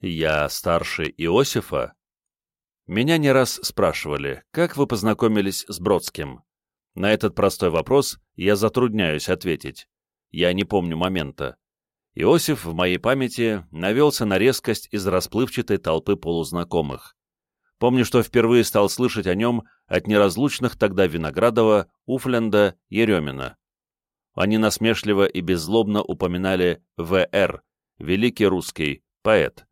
Я старше Иосифа? Меня не раз спрашивали, как вы познакомились с Бродским. На этот простой вопрос я затрудняюсь ответить. Я не помню момента. Иосиф в моей памяти навелся на резкость из расплывчатой толпы полузнакомых. Помню, что впервые стал слышать о нем от неразлучных тогда Виноградова, Уфленда, Еремина. Они насмешливо и беззлобно упоминали В.Р., великий русский, поэт.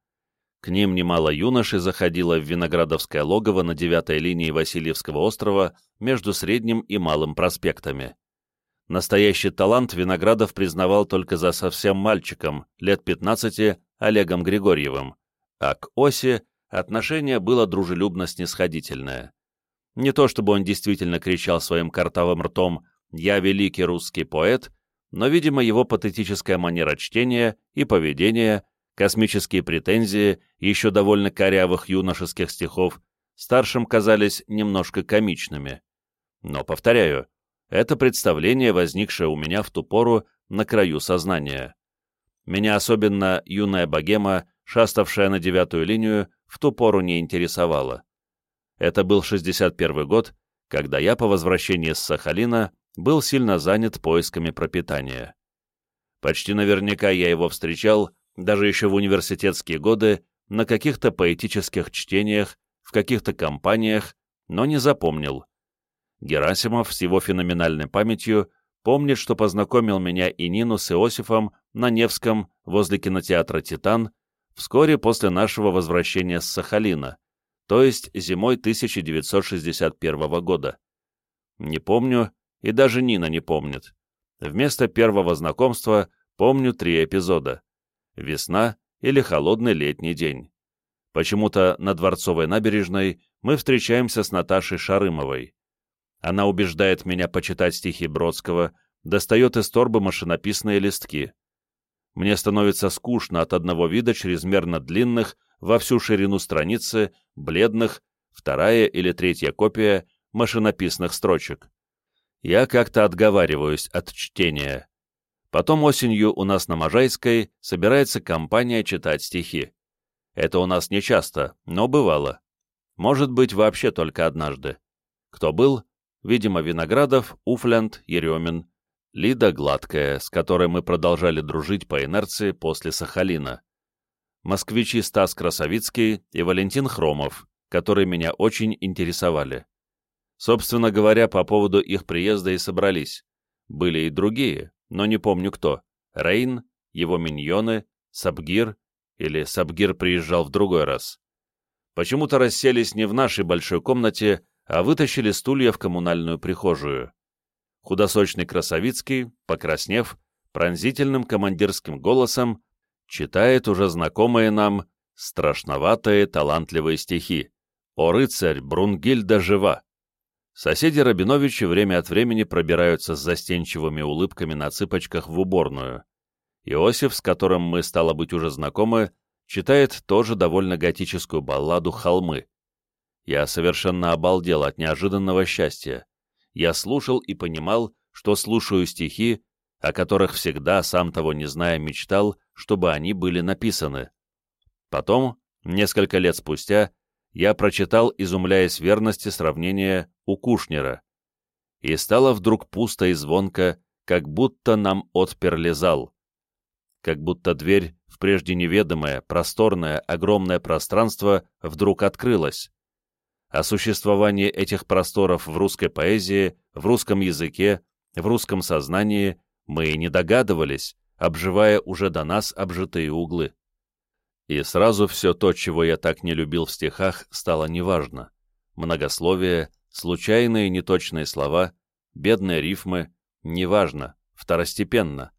К ним немало юношей заходило в Виноградовское логово на девятой линии Васильевского острова между Средним и Малым проспектами. Настоящий талант Виноградов признавал только за совсем мальчиком, лет 15, Олегом Григорьевым, а к Осе отношение было дружелюбно-снисходительное. Не то чтобы он действительно кричал своим картавым ртом «Я великий русский поэт», но, видимо, его патетическая манера чтения и поведения, космические претензии еще довольно корявых юношеских стихов старшим казались немножко комичными. Но, повторяю, это представление, возникшее у меня в ту пору на краю сознания. Меня особенно юная богема, шаставшая на девятую линию, в ту пору не интересовала. Это был 61 год, когда я по возвращении с Сахалина был сильно занят поисками пропитания. Почти наверняка я его встречал, даже еще в университетские годы, на каких-то поэтических чтениях, в каких-то компаниях, но не запомнил. Герасимов с его феноменальной памятью помнит, что познакомил меня и Нину с Иосифом на Невском возле кинотеатра «Титан» вскоре после нашего возвращения с Сахалина, то есть зимой 1961 года. Не помню, и даже Нина не помнит. Вместо первого знакомства помню три эпизода. Весна или холодный летний день. Почему-то на Дворцовой набережной мы встречаемся с Наташей Шарымовой. Она убеждает меня почитать стихи Бродского, достает из торбы машинописные листки. Мне становится скучно от одного вида чрезмерно длинных, во всю ширину страницы, бледных, вторая или третья копия машинописных строчек. Я как-то отговариваюсь от чтения. Потом осенью у нас на Можайской собирается компания читать стихи. Это у нас не часто, но бывало. Может быть, вообще только однажды. Кто был, видимо, Виноградов, Уфлянд, Еремин, Лида Гладкая, с которой мы продолжали дружить по инерции после Сахалина, москвичи Стас Красовицкий и Валентин Хромов, которые меня очень интересовали. Собственно говоря, по поводу их приезда и собрались. Были и другие, но не помню кто. Рейн, его миньоны, Сабгир, или Сабгир приезжал в другой раз. Почему-то расселись не в нашей большой комнате, а вытащили стулья в коммунальную прихожую. Худосочный Красовицкий, покраснев, пронзительным командирским голосом читает уже знакомые нам страшноватые талантливые стихи «О рыцарь, Брунгильда жива!». Соседи Рабиновичи время от времени пробираются с застенчивыми улыбками на цыпочках в уборную. Иосиф, с которым мы, стало быть, уже знакомы, читает тоже довольно готическую балладу «Холмы». Я совершенно обалдел от неожиданного счастья. Я слушал и понимал, что слушаю стихи, о которых всегда, сам того не зная, мечтал, чтобы они были написаны. Потом, несколько лет спустя, я прочитал, изумляясь верности сравнения у Кушнера. И стало вдруг пусто и звонко, как будто нам отперли зал. Как будто дверь в прежде неведомое, просторное, огромное пространство вдруг открылась о существовании этих просторов в русской поэзии, в русском языке, в русском сознании мы и не догадывались, обживая уже до нас обжитые углы. И сразу все то, чего я так не любил в стихах, стало неважно. Многословие, случайные неточные слова, бедные рифмы, неважно, второстепенно.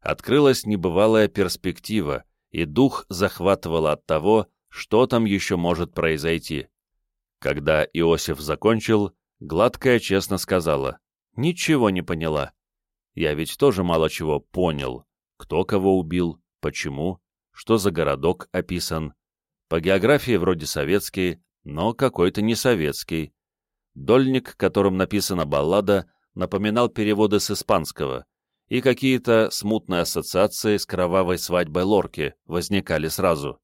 Открылась небывалая перспектива, и дух захватывал от того, что там еще может произойти. Когда Иосиф закончил, Гладкая честно сказала, «Ничего не поняла. Я ведь тоже мало чего понял. Кто кого убил, почему, что за городок описан. По географии вроде советский, но какой-то не советский. Дольник, которым написана баллада, напоминал переводы с испанского, и какие-то смутные ассоциации с кровавой свадьбой Лорки возникали сразу.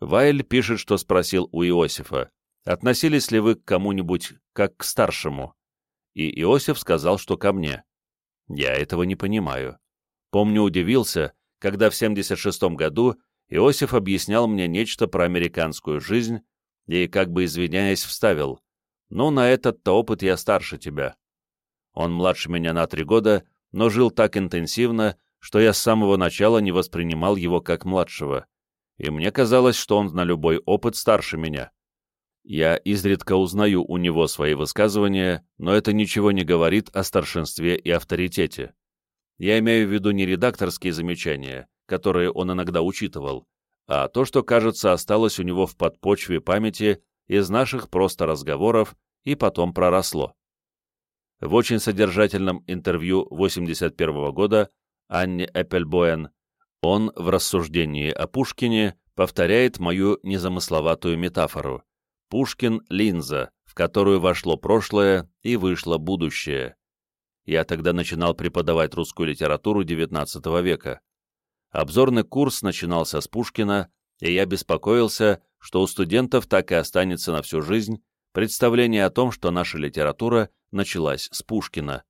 Вайль пишет, что спросил у Иосифа, относились ли вы к кому-нибудь как к старшему. И Иосиф сказал, что ко мне. Я этого не понимаю. Помню, удивился, когда в 76 году Иосиф объяснял мне нечто про американскую жизнь и, как бы извиняясь, вставил. «Ну, на этот-то опыт я старше тебя». Он младше меня на три года, но жил так интенсивно, что я с самого начала не воспринимал его как младшего, и мне казалось, что он на любой опыт старше меня. Я изредка узнаю у него свои высказывания, но это ничего не говорит о старшинстве и авторитете. Я имею в виду не редакторские замечания, которые он иногда учитывал, а то, что, кажется, осталось у него в подпочве памяти из наших просто разговоров и потом проросло. В очень содержательном интервью 81 года Анне Эппельбоен он в рассуждении о Пушкине повторяет мою незамысловатую метафору. Пушкин — линза, в которую вошло прошлое и вышло будущее. Я тогда начинал преподавать русскую литературу XIX века. Обзорный курс начинался с Пушкина, и я беспокоился, что у студентов так и останется на всю жизнь представление о том, что наша литература началась с Пушкина.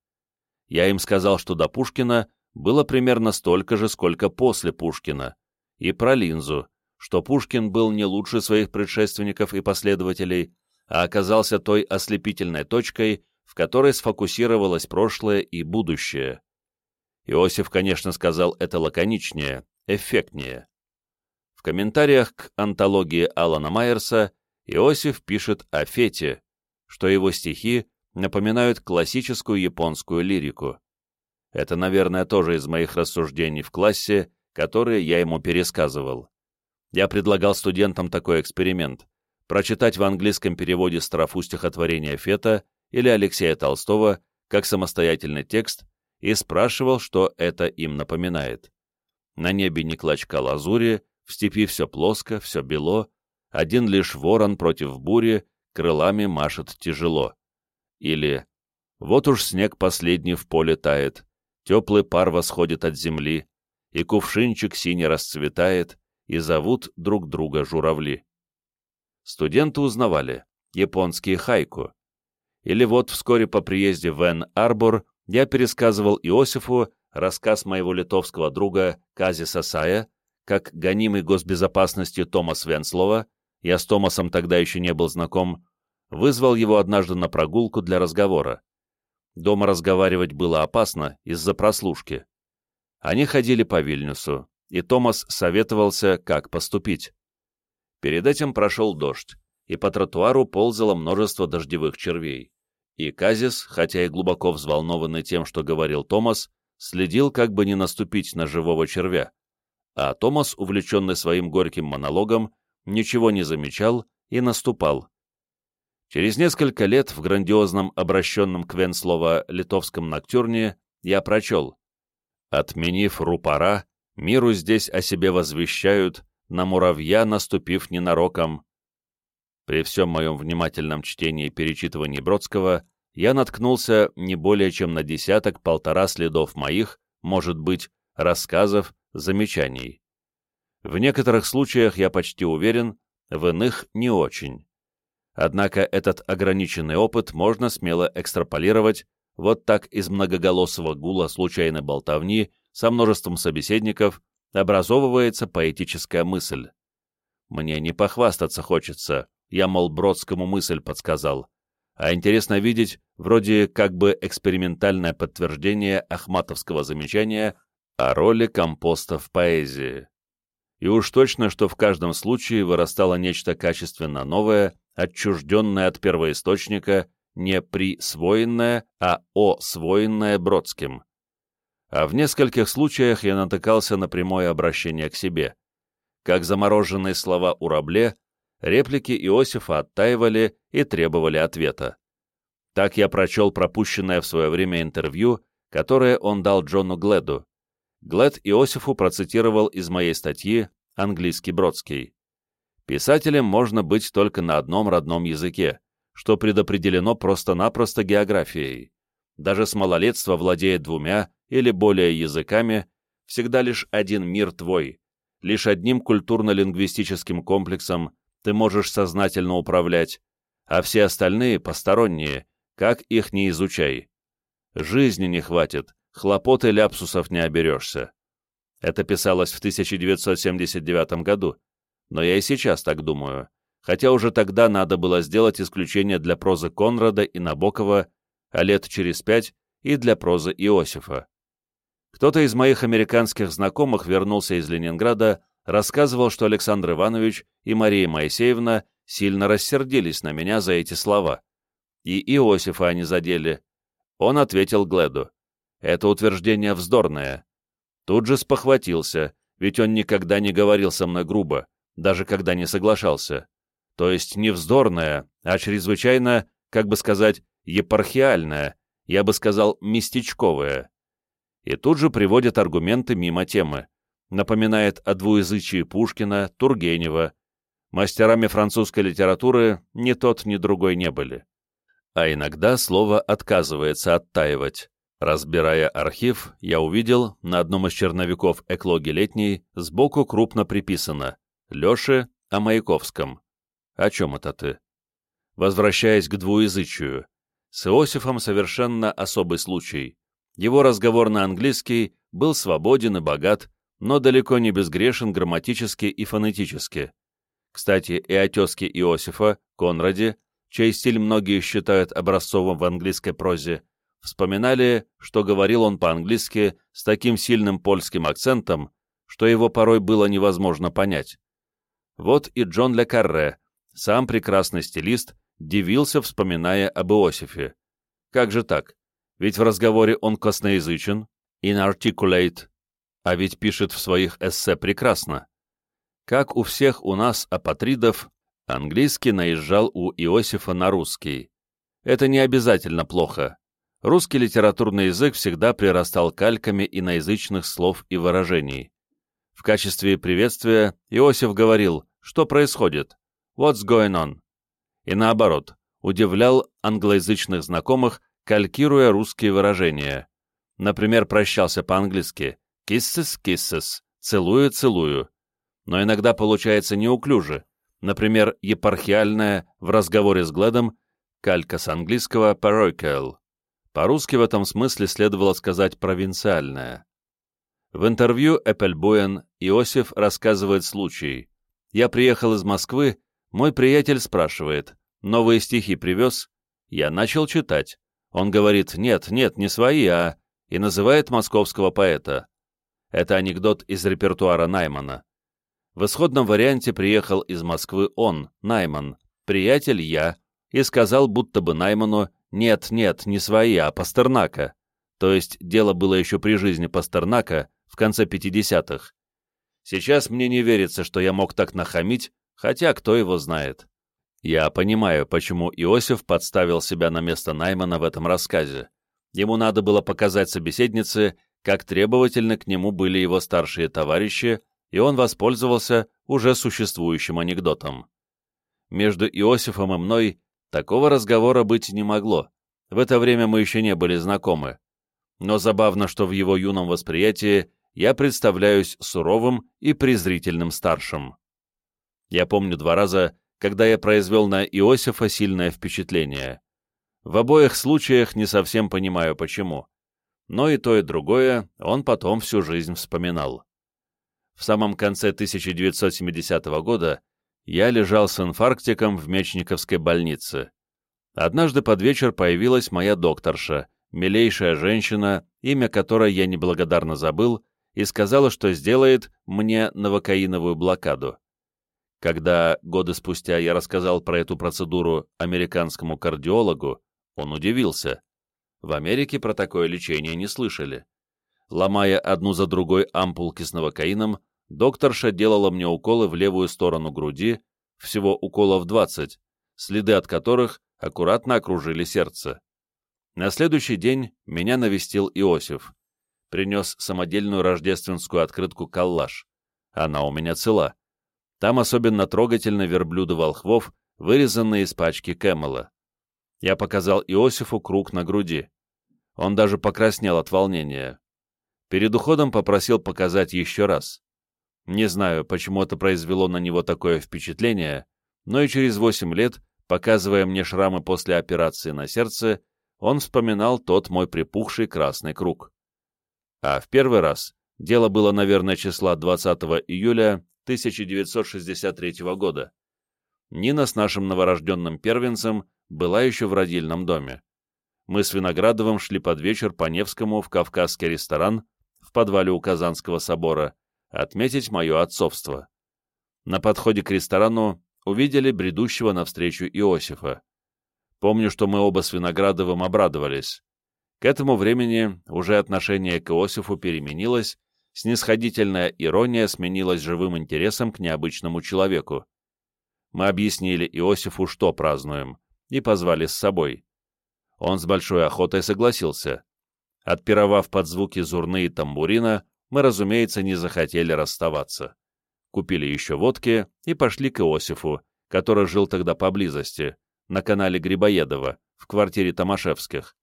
Я им сказал, что до Пушкина было примерно столько же, сколько после Пушкина, и про линзу, что Пушкин был не лучше своих предшественников и последователей, а оказался той ослепительной точкой, в которой сфокусировалось прошлое и будущее. Иосиф, конечно, сказал это лаконичнее, эффектнее. В комментариях к антологии Алана Майерса Иосиф пишет о Фете, что его стихи напоминают классическую японскую лирику. Это, наверное, тоже из моих рассуждений в классе, которые я ему пересказывал. Я предлагал студентам такой эксперимент — прочитать в английском переводе строфу стихотворения Фета или Алексея Толстого как самостоятельный текст и спрашивал, что это им напоминает. На небе не клочка лазури, в степи все плоско, все бело, один лишь ворон против бури крылами машет тяжело. Или «Вот уж снег последний в поле тает, теплый пар восходит от земли, и кувшинчик синий расцветает, и зовут друг друга журавли». Студенты узнавали японские хайку. Или вот вскоре по приезде в Эн-Арбор я пересказывал Иосифу рассказ моего литовского друга Кази Сасая, как гонимый госбезопасностью Томас Венслова, я с Томасом тогда еще не был знаком, вызвал его однажды на прогулку для разговора. Дома разговаривать было опасно из-за прослушки. Они ходили по Вильнюсу, и Томас советовался, как поступить. Перед этим прошел дождь, и по тротуару ползало множество дождевых червей. И Казис, хотя и глубоко взволнованный тем, что говорил Томас, следил, как бы не наступить на живого червя. А Томас, увлеченный своим горьким монологом, ничего не замечал и наступал. Через несколько лет в грандиозном обращенном к Венслова литовском ноктюрне я прочел «Отменив рупора, миру здесь о себе возвещают, на муравья наступив ненароком». При всем моем внимательном чтении и перечитывании Бродского я наткнулся не более чем на десяток-полтора следов моих, может быть, рассказов, замечаний. В некоторых случаях я почти уверен, в иных не очень. Однако этот ограниченный опыт можно смело экстраполировать вот так из многоголосого гула случайной болтовни со множеством собеседников образовывается поэтическая мысль. Мне не похвастаться хочется, я, мол, Бродскому мысль подсказал, а интересно видеть вроде как бы экспериментальное подтверждение ахматовского замечания о роли компоста в поэзии. И уж точно, что в каждом случае вырастало нечто качественно новое, отчужденное от первоисточника, не присвоенное, а освоенное Бродским. А в нескольких случаях я натыкался на прямое обращение к себе. Как замороженные слова у Рабле, реплики Иосифа оттаивали и требовали ответа. Так я прочел пропущенное в свое время интервью, которое он дал Джону Гледу. Глед Иосифу процитировал из моей статьи «Английский Бродский». Писателем можно быть только на одном родном языке, что предопределено просто-напросто географией. Даже с малолетства владеет двумя или более языками, всегда лишь один мир твой, лишь одним культурно-лингвистическим комплексом ты можешь сознательно управлять, а все остальные — посторонние, как их не изучай. Жизни не хватит, хлопот и ляпсусов не оберешься. Это писалось в 1979 году, но я и сейчас так думаю, хотя уже тогда надо было сделать исключение для прозы Конрада и Набокова, а лет через пять и для прозы Иосифа. Кто-то из моих американских знакомых вернулся из Ленинграда, рассказывал, что Александр Иванович и Мария Моисеевна сильно рассердились на меня за эти слова. И Иосифа они задели. Он ответил Гледу. Это утверждение вздорное. Тут же спохватился, ведь он никогда не говорил со мной грубо, даже когда не соглашался. То есть не вздорное, а чрезвычайно, как бы сказать, епархиальное, я бы сказал, местечковое. И тут же приводит аргументы мимо темы. Напоминает о двуязычии Пушкина, Тургенева. Мастерами французской литературы ни тот, ни другой не были. А иногда слово отказывается оттаивать. Разбирая архив, я увидел, на одном из черновиков «Эклоги летней» сбоку крупно приписано «Леше о Маяковском». О чем это ты? Возвращаясь к двуязычию, с Иосифом совершенно особый случай. Его разговор на английский был свободен и богат, но далеко не безгрешен грамматически и фонетически. Кстати, и о тезке Иосифа, Конраде, чей стиль многие считают образцовым в английской прозе, вспоминали, что говорил он по-английски с таким сильным польским акцентом, что его порой было невозможно понять. Вот и Джон Ле Карре, сам прекрасный стилист, дивился, вспоминая об Иосифе. Как же так? Ведь в разговоре он косноязычен, inarticulate, а ведь пишет в своих эссе прекрасно. Как у всех у нас апатридов, английский наезжал у Иосифа на русский. Это не обязательно плохо. Русский литературный язык всегда прирастал кальками иноязычных слов и выражений. В качестве приветствия Иосиф говорил, что происходит, what's going on, и наоборот, удивлял англоязычных знакомых, калькируя русские выражения. Например, прощался по-английски «kisses, kisses», «целую, целую». Но иногда получается неуклюже, например, епархиальное в разговоре с Гледом, калька с английского «parochial». По-русски в этом смысле следовало сказать «провинциальное». В интервью Эппельбуэн Иосиф рассказывает случай. «Я приехал из Москвы, мой приятель спрашивает, новые стихи привез?» Я начал читать. Он говорит, нет, нет, не свои, а... и называет московского поэта. Это анекдот из репертуара Наймана. В исходном варианте приехал из Москвы он, Найман, приятель я, и сказал будто бы Найману нет, нет, не свои, а Пастернака. То есть дело было еще при жизни Пастернака в конце 50-х. Сейчас мне не верится, что я мог так нахамить, хотя кто его знает. Я понимаю, почему Иосиф подставил себя на место Наймана в этом рассказе. Ему надо было показать собеседнице, как требовательны к нему были его старшие товарищи, и он воспользовался уже существующим анекдотом. Между Иосифом и мной Такого разговора быть не могло. В это время мы еще не были знакомы. Но забавно, что в его юном восприятии я представляюсь суровым и презрительным старшим. Я помню два раза, когда я произвел на Иосифа сильное впечатление. В обоих случаях не совсем понимаю, почему. Но и то, и другое он потом всю жизнь вспоминал. В самом конце 1970 года я лежал с инфарктиком в Мечниковской больнице. Однажды под вечер появилась моя докторша, милейшая женщина, имя которой я неблагодарно забыл, и сказала, что сделает мне новокаиновую блокаду. Когда годы спустя я рассказал про эту процедуру американскому кардиологу, он удивился. В Америке про такое лечение не слышали. Ломая одну за другой ампулки с новокаином, докторша делала мне уколы в левую сторону груди, всего уколов 20, следы от которых аккуратно окружили сердце. На следующий день меня навестил Иосиф. Принес самодельную рождественскую открытку «Коллаж». Она у меня цела. Там особенно трогательно верблюды волхвов, вырезанные из пачки Кэмела. Я показал Иосифу круг на груди. Он даже покраснел от волнения. Перед уходом попросил показать еще раз. Не знаю, почему это произвело на него такое впечатление, но и через восемь лет, показывая мне шрамы после операции на сердце, он вспоминал тот мой припухший красный круг. А в первый раз, дело было, наверное, числа 20 июля 1963 года, Нина с нашим новорожденным первенцем была еще в родильном доме. Мы с Виноградовым шли под вечер по Невскому в кавказский ресторан в подвале у Казанского собора отметить мое отцовство. На подходе к ресторану увидели бредущего навстречу Иосифа. Помню, что мы оба с Виноградовым обрадовались. К этому времени уже отношение к Иосифу переменилось, снисходительная ирония сменилась живым интересом к необычному человеку. Мы объяснили Иосифу, что празднуем, и позвали с собой. Он с большой охотой согласился. Отпировав под звуки зурны и тамбурина, мы, разумеется, не захотели расставаться. Купили еще водки и пошли к Иосифу, который жил тогда поблизости, на канале Грибоедова, в квартире Томашевских.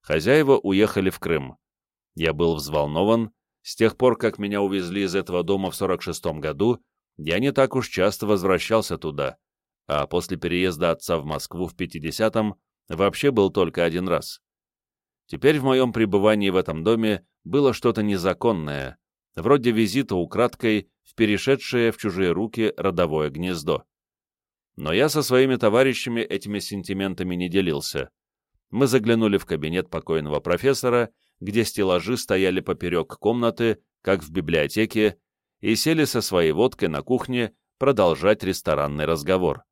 Хозяева уехали в Крым. Я был взволнован. С тех пор, как меня увезли из этого дома в 46-м году, я не так уж часто возвращался туда, а после переезда отца в Москву в 50-м вообще был только один раз. Теперь в моем пребывании в этом доме было что-то незаконное, вроде визита украдкой в перешедшее в чужие руки родовое гнездо. Но я со своими товарищами этими сентиментами не делился. Мы заглянули в кабинет покойного профессора, где стеллажи стояли поперек комнаты, как в библиотеке, и сели со своей водкой на кухне продолжать ресторанный разговор.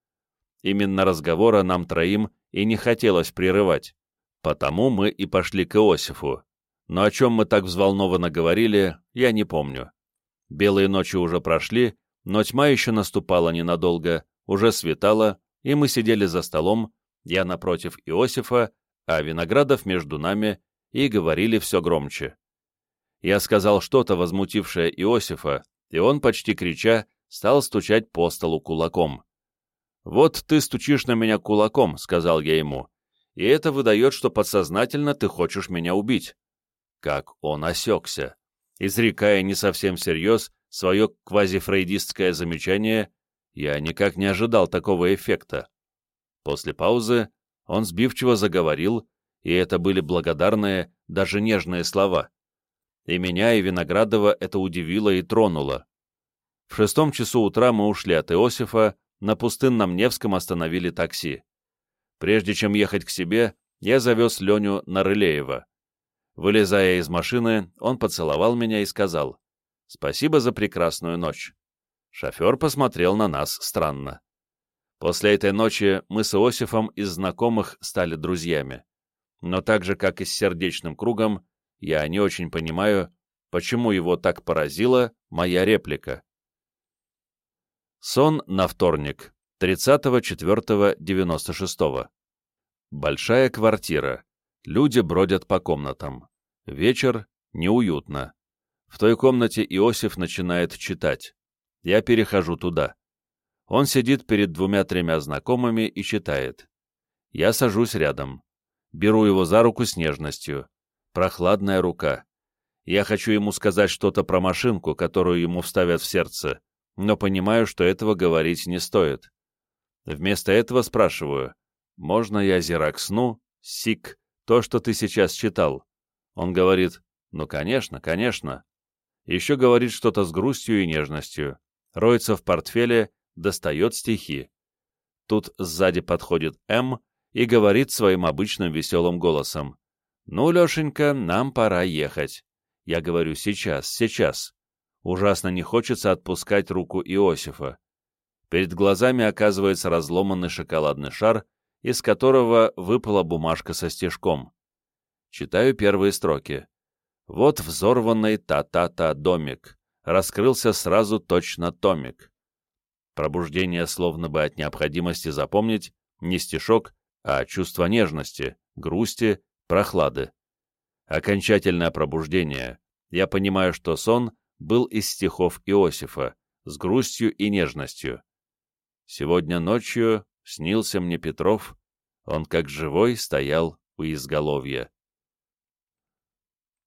Именно разговора нам троим и не хотелось прерывать. Потому мы и пошли к Иосифу. Но о чем мы так взволнованно говорили, я не помню. Белые ночи уже прошли, но тьма еще наступала ненадолго, уже светало, и мы сидели за столом, я напротив Иосифа, а Виноградов между нами, и говорили все громче. Я сказал что-то, возмутившее Иосифа, и он, почти крича, стал стучать по столу кулаком. «Вот ты стучишь на меня кулаком», — сказал я ему, — «и это выдает, что подсознательно ты хочешь меня убить». Как он осекся, изрекая не совсем всерьез свое квазифрейдистское замечание, я никак не ожидал такого эффекта. После паузы он сбивчиво заговорил, и это были благодарные, даже нежные слова. И меня, и Виноградова это удивило и тронуло. В шестом часу утра мы ушли от Иосифа, на пустынном Невском остановили такси. Прежде чем ехать к себе, я завез Леню на Рылеева. Вылезая из машины, он поцеловал меня и сказал «Спасибо за прекрасную ночь». Шофер посмотрел на нас странно. После этой ночи мы с Иосифом из знакомых стали друзьями. Но так же, как и с сердечным кругом, я не очень понимаю, почему его так поразила моя реплика. Сон на вторник, 30.04.96. Большая квартира. Люди бродят по комнатам. Вечер неуютно. В той комнате Иосиф начинает читать. Я перехожу туда. Он сидит перед двумя-тремя знакомыми и читает. Я сажусь рядом. Беру его за руку с нежностью прохладная рука. Я хочу ему сказать что-то про машинку, которую ему вставят в сердце, но понимаю, что этого говорить не стоит. Вместо этого спрашиваю, можно я зераксну, сик, то, что ты сейчас читал? Он говорит, ну, конечно, конечно. Еще говорит что-то с грустью и нежностью, роется в портфеле, достает стихи. Тут сзади подходит М и говорит своим обычным веселым голосом. «Ну, Лешенька, нам пора ехать». Я говорю «сейчас, сейчас». Ужасно не хочется отпускать руку Иосифа. Перед глазами оказывается разломанный шоколадный шар, из которого выпала бумажка со стежком. Читаю первые строки. Вот взорванный та-та-та домик. Раскрылся сразу точно томик. Пробуждение словно бы от необходимости запомнить не стишок, а чувство нежности, грусти прохлады. Окончательное пробуждение. Я понимаю, что сон был из стихов Иосифа, с грустью и нежностью. Сегодня ночью снился мне Петров, он как живой стоял у изголовья.